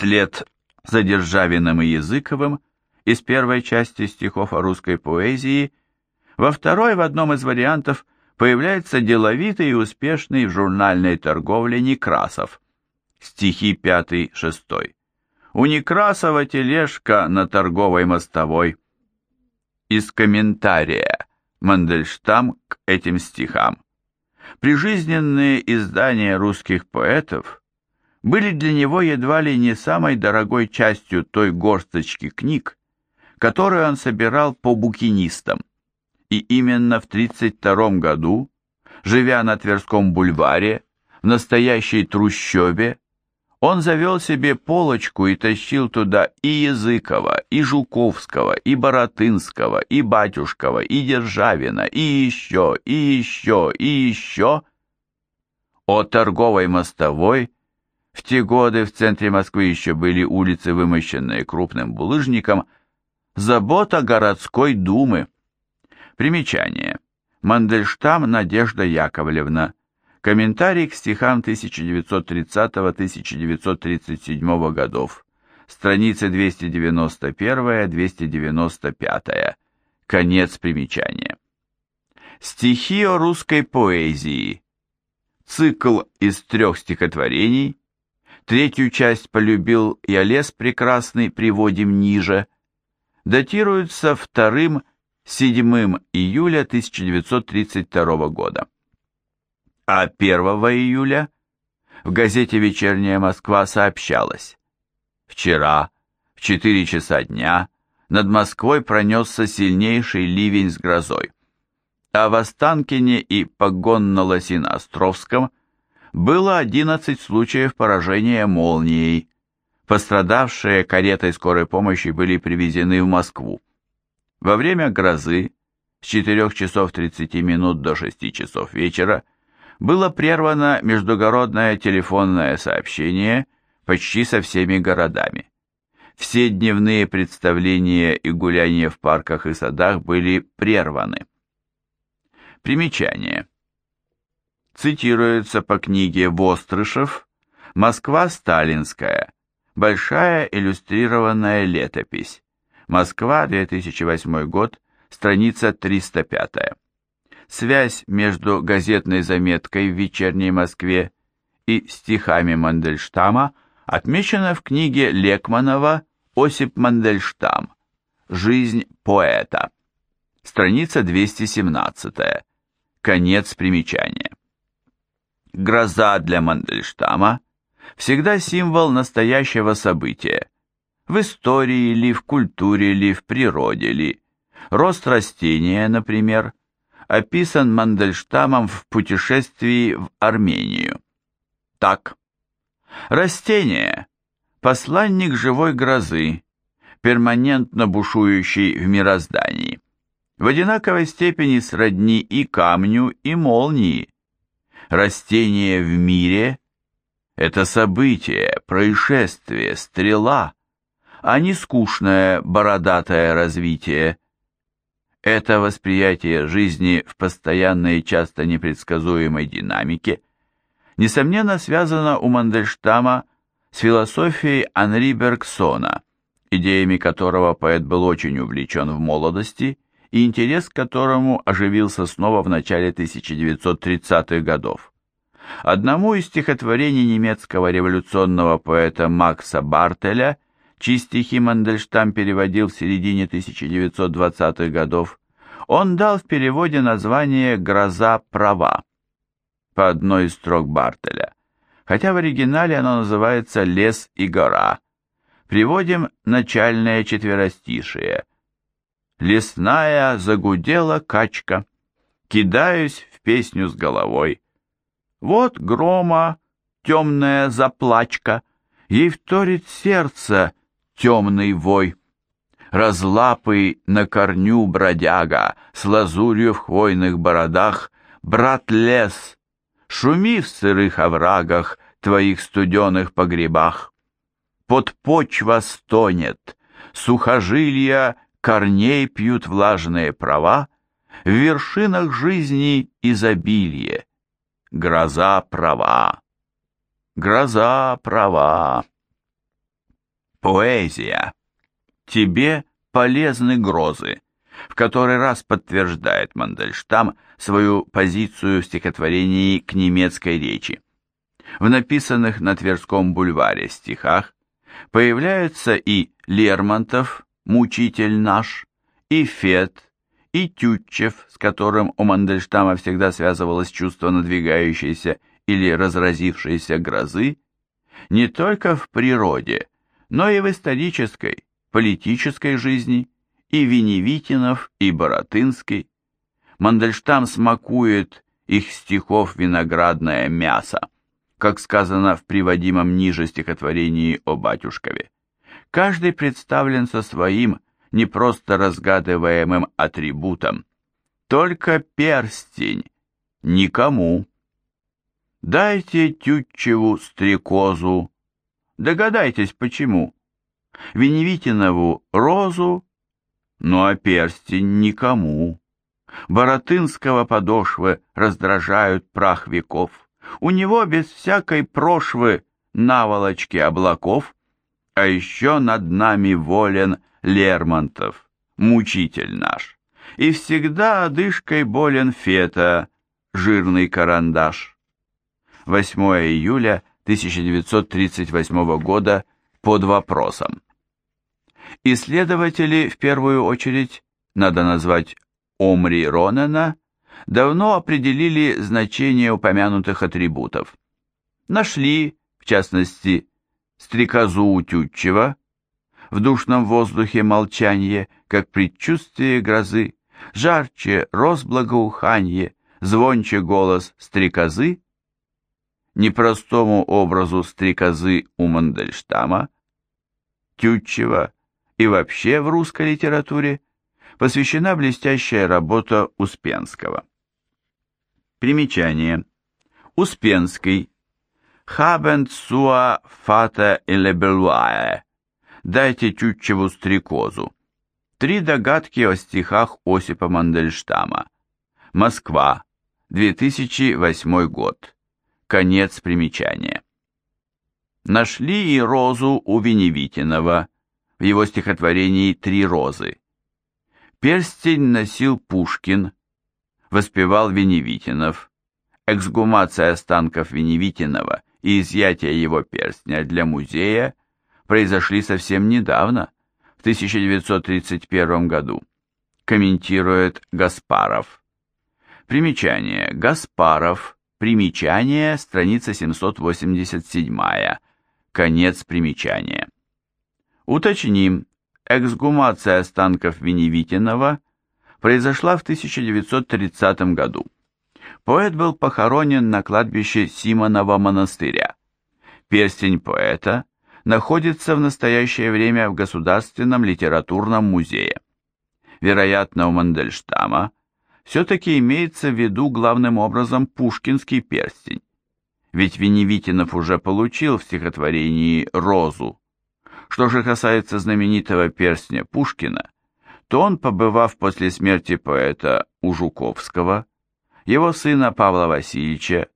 Вслед за Державиным и Языковым из первой части стихов о русской поэзии, во второй в одном из вариантов появляется деловитый и успешный в журнальной торговле Некрасов. Стихи 5-6. У Некрасова тележка на торговой мостовой. Из комментария Мандельштам к этим стихам. Прижизненные издания русских поэтов были для него едва ли не самой дорогой частью той горсточки книг, которую он собирал по букинистам. И именно в 1932 году, живя на Тверском бульваре, в настоящей трущобе, он завел себе полочку и тащил туда и Языкова, и Жуковского, и Боротынского, и Батюшкова, и Державина, и еще, и еще, и еще. О торговой мостовой в те годы в центре Москвы еще были улицы, вымощенные крупным булыжником, забота городской думы. Примечание. Мандельштам Надежда Яковлевна. Комментарий к стихам 1930-1937 годов. Страницы 291-295. Конец примечания. Стихи о русской поэзии. Цикл из трех стихотворений. Третью часть полюбил я лес прекрасный, приводим ниже. Датируются вторым 7 июля 1932 года а 1 июля в газете «Вечерняя Москва» сообщалось. Вчера, в 4 часа дня, над Москвой пронесся сильнейший ливень с грозой. А в Останкине и Погонно-Лосино-Островском было 11 случаев поражения молнией. Пострадавшие каретой скорой помощи были привезены в Москву. Во время грозы с 4 часов 30 минут до 6 часов вечера было прервано междугородное телефонное сообщение почти со всеми городами. Все дневные представления и гуляния в парках и садах были прерваны. Примечание. Цитируется по книге Вострышев «Москва сталинская. Большая иллюстрированная летопись. Москва, 2008 год, страница 305» связь между газетной заметкой в «Вечерней Москве» и стихами Мандельштама отмечена в книге Лекманова «Осип Мандельштам. Жизнь поэта». Страница 217. Конец примечания. Гроза для Мандельштама всегда символ настоящего события. В истории ли, в культуре ли, в природе ли. Рост растения, например, описан Мандельштамом в путешествии в Армению. Так. Растение – посланник живой грозы, перманентно бушующий в мироздании. В одинаковой степени сродни и камню, и молнии. Растение в мире – это событие, происшествие, стрела, а не скучное бородатое развитие – это восприятие жизни в постоянной и часто непредсказуемой динамике несомненно связано у Мандельштама с философией Анри Бергсона, идеями которого поэт был очень увлечен в молодости и интерес к которому оживился снова в начале 1930-х годов. Одному из стихотворений немецкого революционного поэта Макса Бартеля – чьи стихи Мандельштам переводил в середине 1920-х годов, он дал в переводе название «Гроза права» по одной из строк Бартеля, хотя в оригинале оно называется «Лес и гора». Приводим начальное четверостишие. «Лесная загудела качка, кидаюсь в песню с головой. Вот грома темная заплачка, ей вторит сердце, темный вой. Разлапый на корню бродяга, с лазурью в хвойных бородах, брат лес, шуми в сырых оврагах, твоих студеных погребах. Под почва стонет, сухожилья корней пьют влажные права, в вершинах жизни изобилие, гроза права, гроза права. Поэзия. Тебе полезны грозы, в который раз подтверждает Мандельштам свою позицию в стихотворении к немецкой речи. В написанных на Тверском бульваре стихах появляются и Лермонтов, мучитель наш, и Фет, и Тютчев, с которым у Мандельштама всегда связывалось чувство надвигающейся или разразившейся грозы, не только в природе, но и в исторической, политической жизни, и Веневитинов, и Боротынский. Мандельштам смакует их стихов виноградное мясо, как сказано в приводимом ниже стихотворении о батюшкове. Каждый представлен со своим, не просто разгадываемым атрибутом. Только перстень никому. Дайте Тютчеву стрекозу. Догадайтесь, почему. Веневитинову розу, ну а перстень никому. Боротынского подошвы раздражают прах веков. У него без всякой прошвы наволочки облаков, а еще над нами волен Лермонтов, мучитель наш. И всегда одышкой болен Фета, жирный карандаш. 8 июля 1938 года под вопросом. Исследователи, в первую очередь, надо назвать Омри Ронена, давно определили значение упомянутых атрибутов. Нашли, в частности, стрекозу Тютчева, в душном воздухе молчанье, как предчувствие грозы, жарче роз благоуханье, звонче голос стрекозы, непростому образу стрекозы у Мандельштама, Тютчева и вообще в русской литературе посвящена блестящая работа Успенского. Примечание. Успенский. Хабент суа фата элебелуае. Дайте Тютчеву стрекозу. Три догадки о стихах Осипа Мандельштама. Москва. 2008 год. Конец примечания. Нашли и розу у Веневитинова в его стихотворении «Три розы». Перстень носил Пушкин, воспевал Веневитинов. Эксгумация останков Веневитинова и изъятие его перстня для музея произошли совсем недавно, в 1931 году, комментирует Гаспаров. Примечание. Гаспаров. Примечание. Страница 787. Конец примечания. Уточним, эксгумация останков Веневитинова произошла в 1930 году. Поэт был похоронен на кладбище Симонова монастыря. Перстень поэта находится в настоящее время в Государственном литературном музее. Вероятно, у Мандельштама все-таки имеется в виду главным образом пушкинский перстень. Ведь Веневитинов уже получил в стихотворении «Розу». Что же касается знаменитого перстня Пушкина, то он, побывав после смерти поэта у Жуковского, его сына Павла Васильевича,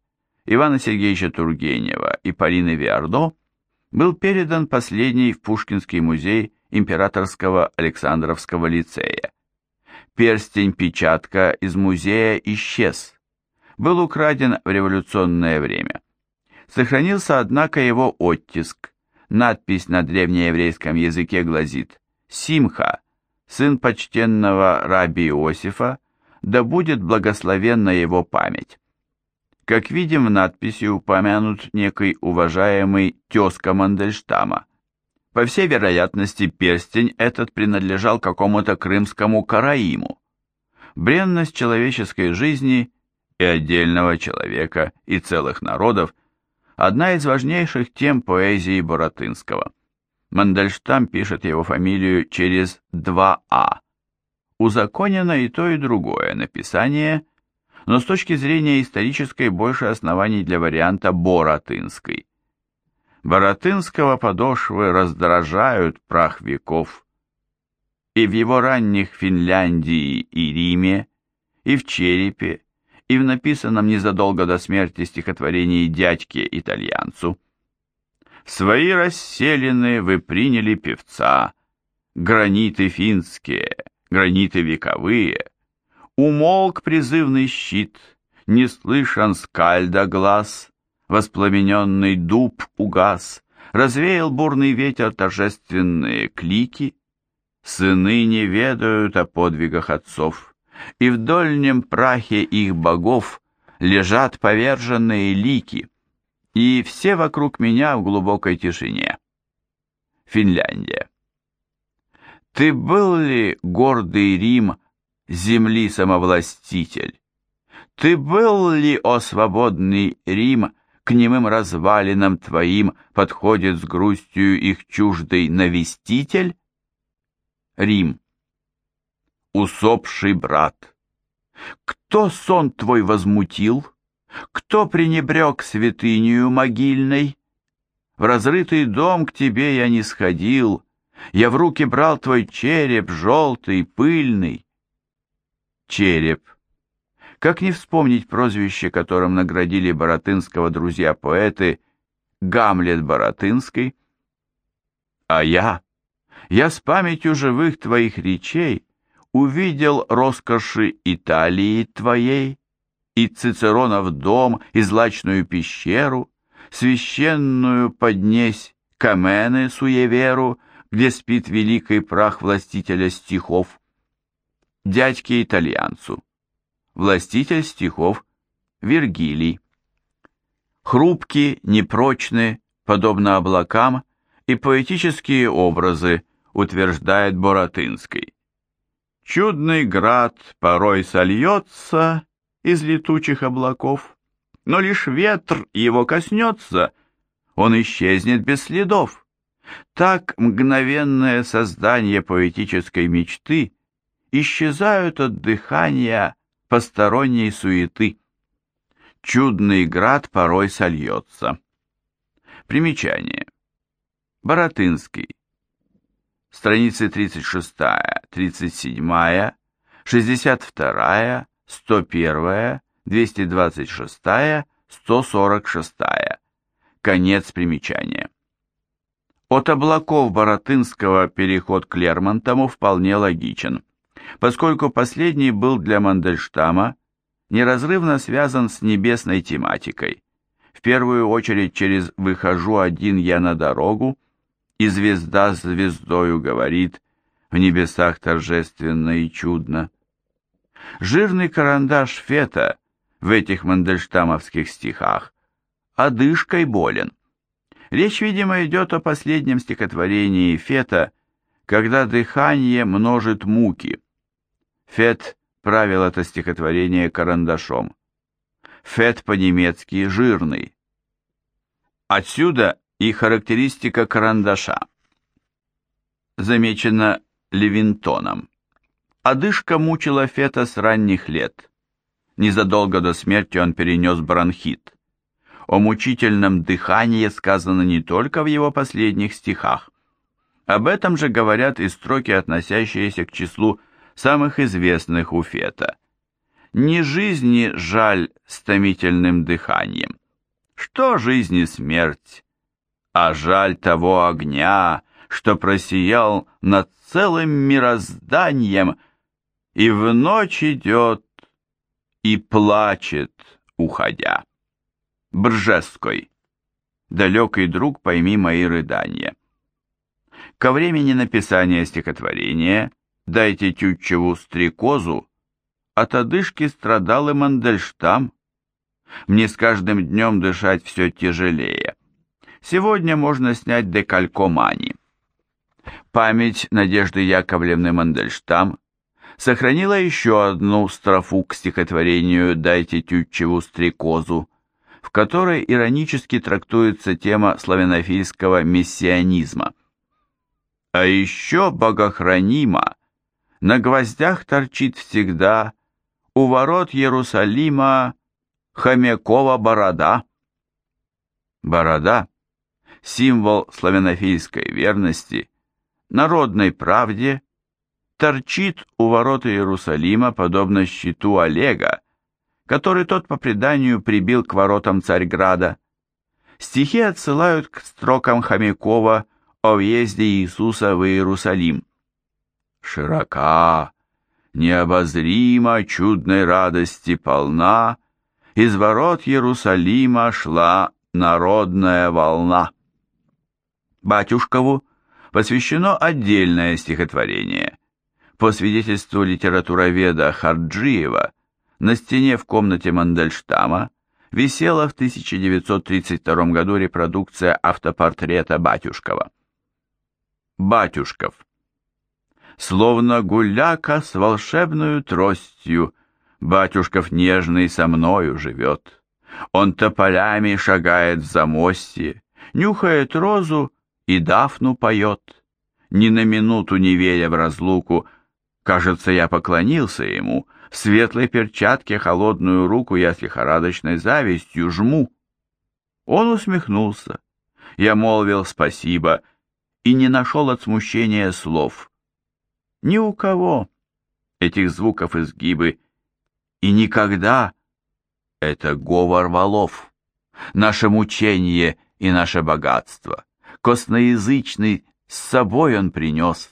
Ивана Сергеевича Тургенева и Полины Виардо, был передан последний в Пушкинский музей Императорского Александровского лицея. Перстень-печатка из музея исчез, был украден в революционное время. Сохранился, однако, его оттиск. Надпись на древнееврейском языке гласит «Симха, сын почтенного раби Иосифа, да будет благословенна его память». Как видим, в надписи упомянут некий уважаемый тезка Мандельштама. По всей вероятности, перстень этот принадлежал какому-то крымскому караиму. Бренность человеческой жизни и отдельного человека, и целых народов – одна из важнейших тем поэзии Боротынского. Мандельштам пишет его фамилию через два «а». Узаконено и то, и другое написание – но с точки зрения исторической больше оснований для варианта Боротынской. Боротынского подошвы раздражают прах веков. И в его ранних Финляндии и Риме, и в Черепе, и в написанном незадолго до смерти стихотворении «Дядьке итальянцу». свои расселенные вы приняли певца, граниты финские, граниты вековые. Умолк призывный щит, не слышан скальда глаз, воспламененный дуб угас, развеял бурный ветер торжественные клики, сыны не ведают о подвигах отцов, и в дольнем прахе их богов лежат поверженные лики, и все вокруг меня в глубокой тишине. Финляндия. Ты был ли гордый Рим, земли самовластитель? Ты был ли, о свободный Рим, к немым развалинам твоим подходит с грустью их чуждый навеститель? Рим. Усопший брат. Кто сон твой возмутил? Кто пренебрег святынью могильной? В разрытый дом к тебе я не сходил, Я в руки брал твой череп, желтый, пыльный. Череп. Как не вспомнить прозвище, которым наградили Боротынского друзья-поэты Гамлет Боротынский? А я, я с памятью живых твоих речей увидел роскоши Италии твоей, и Цицеронов дом, и злачную пещеру, священную поднесь Камены суеверу, где спит великий прах властителя стихов, дядьке-итальянцу, властитель стихов Вергилий. Хрупкие, непрочные, подобно облакам, и поэтические образы, утверждает Боратынский. Чудный град порой сольется из летучих облаков, но лишь ветр его коснется, он исчезнет без следов. Так мгновенное создание поэтической мечты исчезают от дыхания посторонней суеты. Чудный град порой сольется. Примечание. Боротынский. Страницы 36, 37, 62, 101, 226, 146. Конец примечания. От облаков Боротынского переход к Лермонтову вполне логичен, поскольку последний был для Мандельштама неразрывно связан с небесной тематикой. В первую очередь через «Выхожу один я на дорогу» и звезда звездою говорит в небесах торжественно и чудно. Жирный карандаш Фета в этих мандельштамовских стихах одышкой болен. Речь, видимо, идет о последнем стихотворении Фета, когда дыхание множит муки. Фет правил это стихотворение карандашом. Фет по-немецки «жирный». Отсюда и характеристика карандаша. Замечено Левинтоном. Одышка мучила Фета с ранних лет. Незадолго до смерти он перенес бронхит. О мучительном дыхании сказано не только в его последних стихах. Об этом же говорят и строки, относящиеся к числу самых известных у Фета. «Не жизни жаль с томительным дыханием. Что жизни смерть? А жаль того огня, что просиял над целым мирозданием, и в ночь идет и плачет, уходя. Бржеской. Далекий друг, пойми мои рыдания. Ко времени написания стихотворения «Дайте Тютчеву стрекозу» от одышки страдал и Мандельштам. Мне с каждым днем дышать все тяжелее. Сегодня можно снять декалькомани. Память Надежды Яковлевны Мандельштам сохранила еще одну строфу к стихотворению «Дайте Тютчеву стрекозу», в которой иронически трактуется тема славянофильского мессианизма. А еще богохранима, на гвоздях торчит всегда у ворот Иерусалима хомякова борода. Борода – символ славянофильской верности, народной правде – торчит у ворот Иерусалима, подобно щиту Олега, который тот по преданию прибил к воротам Царьграда. Стихи отсылают к строкам Хомякова о въезде Иисуса в Иерусалим. Широка, необозримо чудной радости полна, из ворот Иерусалима шла народная волна. Батюшкову посвящено отдельное стихотворение. По свидетельству литературоведа Харджиева, на стене в комнате Мандельштама висела в 1932 году репродукция автопортрета Батюшкова. Батюшков. Словно гуляка с волшебную тростью, Батюшков нежный со мною живет. Он тополями шагает в замостье, Нюхает розу и дафну поет. Ни на минуту не веря в разлуку, Кажется, я поклонился ему, В светлой перчатке холодную руку Я с лихорадочной завистью жму. Он усмехнулся. Я молвил спасибо И не нашел от смущения слов. Ни у кого этих звуков изгибы И никогда это говор валов, наше мучение и наше богатство. Косноязычный с собой он принес,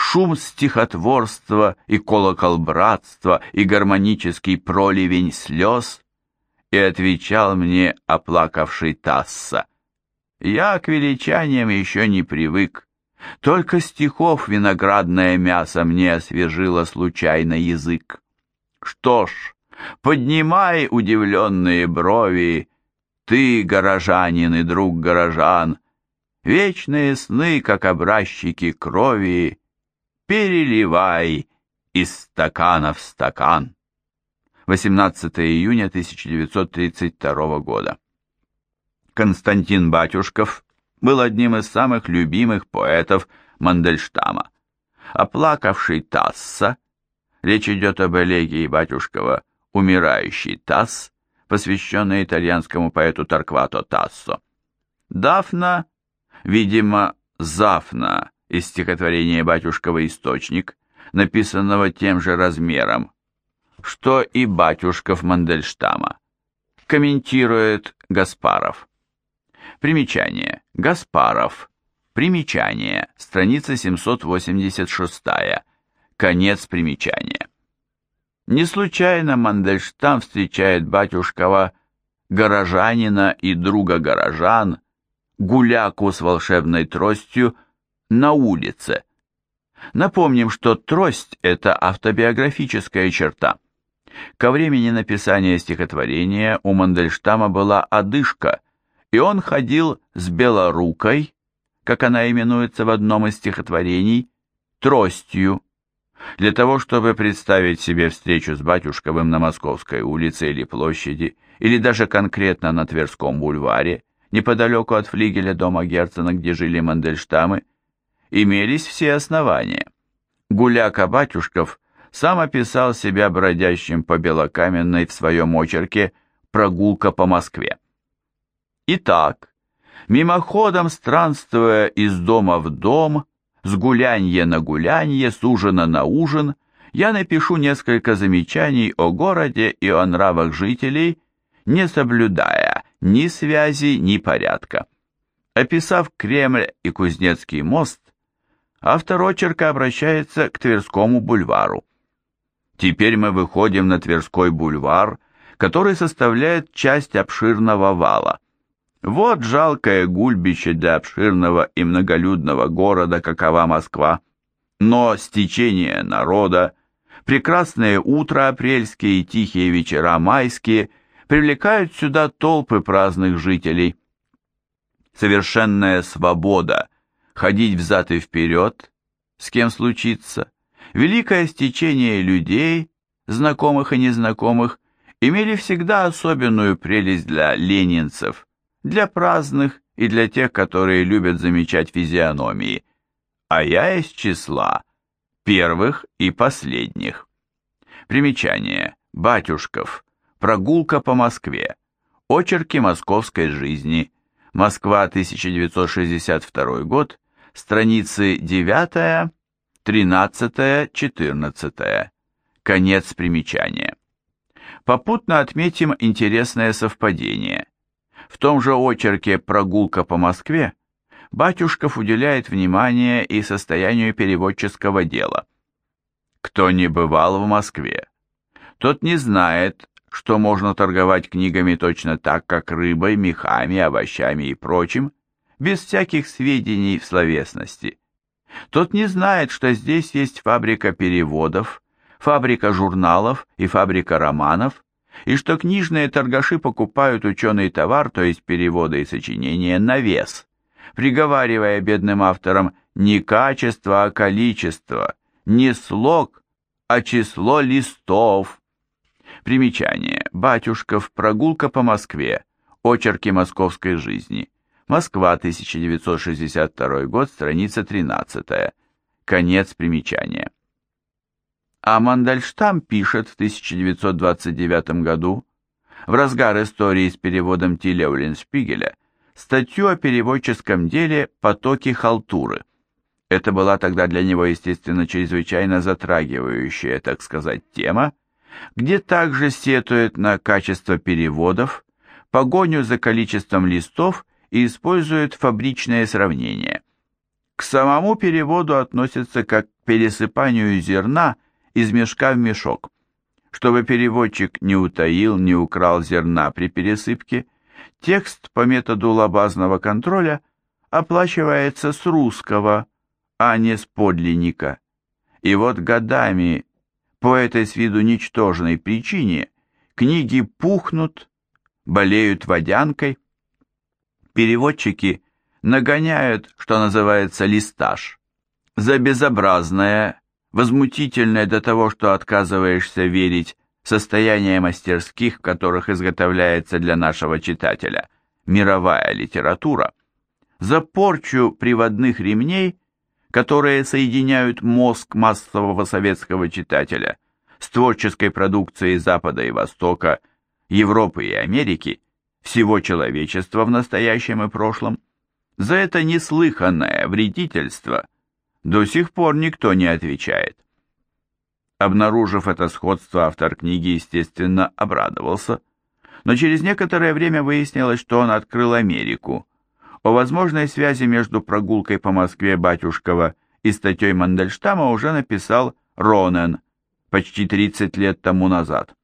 шум стихотворства и колокол братства и гармонический проливень слез, и отвечал мне оплакавший Тасса. Я к величаниям еще не привык, только стихов виноградное мясо мне освежило случайно язык. Что ж, Поднимай удивленные брови, Ты, горожанин и друг горожан, Вечные сны, как образчики крови, Переливай из стакана в стакан. 18 июня 1932 года. Константин Батюшков был одним из самых любимых поэтов Мандельштама. Оплакавший Тасса, речь идет об элегии Батюшкова «Умирающий Тасс», посвященный итальянскому поэту Тарквато Тассо. Дафна, видимо, Зафна из стихотворения Батюшкова «Источник», написанного тем же размером, что и Батюшков Мандельштама. Комментирует Гаспаров. Примечание. Гаспаров. Примечание. Страница 786. Конец примечания. Не случайно Мандельштам встречает батюшкова горожанина и друга горожан, гуляку с волшебной тростью, на улице. Напомним, что трость – это автобиографическая черта. Ко времени написания стихотворения у Мандельштама была одышка, и он ходил с белорукой, как она именуется в одном из стихотворений, тростью. Для того, чтобы представить себе встречу с Батюшковым на Московской улице или площади, или даже конкретно на Тверском бульваре, неподалеку от флигеля дома Герцена, где жили Мандельштамы, имелись все основания. Гуляка Батюшков сам описал себя бродящим по Белокаменной в своем очерке «Прогулка по Москве». Итак, мимоходом странствуя из дома в дом, с гулянья на гулянье, с ужина на ужин, я напишу несколько замечаний о городе и о нравах жителей, не соблюдая ни связи, ни порядка. Описав Кремль и Кузнецкий мост, автор очерка обращается к Тверскому бульвару. Теперь мы выходим на Тверской бульвар, который составляет часть обширного вала. Вот жалкое гульбище для обширного и многолюдного города, какова Москва. Но стечение народа, прекрасное утро апрельские и тихие вечера майские привлекают сюда толпы праздных жителей. Совершенная свобода ходить взад и вперед, с кем случится, великое стечение людей, знакомых и незнакомых, имели всегда особенную прелесть для ленинцев – для праздных и для тех, которые любят замечать физиономии, а я из числа первых и последних. Примечание. Батюшков. Прогулка по Москве. Очерки московской жизни. Москва, 1962 год. Страницы 9, 13, 14. Конец примечания. Попутно отметим интересное совпадение. В том же очерке «Прогулка по Москве» Батюшков уделяет внимание и состоянию переводческого дела. Кто не бывал в Москве, тот не знает, что можно торговать книгами точно так, как рыбой, мехами, овощами и прочим, без всяких сведений в словесности. Тот не знает, что здесь есть фабрика переводов, фабрика журналов и фабрика романов, и что книжные торгаши покупают ученый товар, то есть переводы и сочинения, на вес, приговаривая бедным авторам не качество, а количество, не слог, а число листов. Примечание. Батюшков. Прогулка по Москве. Очерки московской жизни. Москва, 1962 год, страница 13. Конец примечания. А Мандельштам пишет в 1929 году, в разгар истории с переводом Тиля Уллиншпигеля, статью о переводческом деле «Потоки халтуры». Это была тогда для него, естественно, чрезвычайно затрагивающая, так сказать, тема, где также сетует на качество переводов, погоню за количеством листов и использует фабричное сравнение. К самому переводу относятся как к пересыпанию зерна из мешка в мешок. Чтобы переводчик не утаил, не украл зерна при пересыпке, текст по методу лабазного контроля оплачивается с русского, а не с подлинника. И вот годами по этой с виду ничтожной причине книги пухнут, болеют водянкой, переводчики нагоняют, что называется, листаж. За безобразное, возмутительное до того, что отказываешься верить, состояние мастерских, в которых изготовляется для нашего читателя мировая литература, за порчу приводных ремней, которые соединяют мозг массового советского читателя с творческой продукцией Запада и Востока, Европы и Америки, всего человечества в настоящем и прошлом, за это неслыханное вредительство до сих пор никто не отвечает. Обнаружив это сходство, автор книги, естественно, обрадовался, но через некоторое время выяснилось, что он открыл Америку. О возможной связи между прогулкой по Москве Батюшкова и статьей Мандельштама уже написал Ронен почти 30 лет тому назад.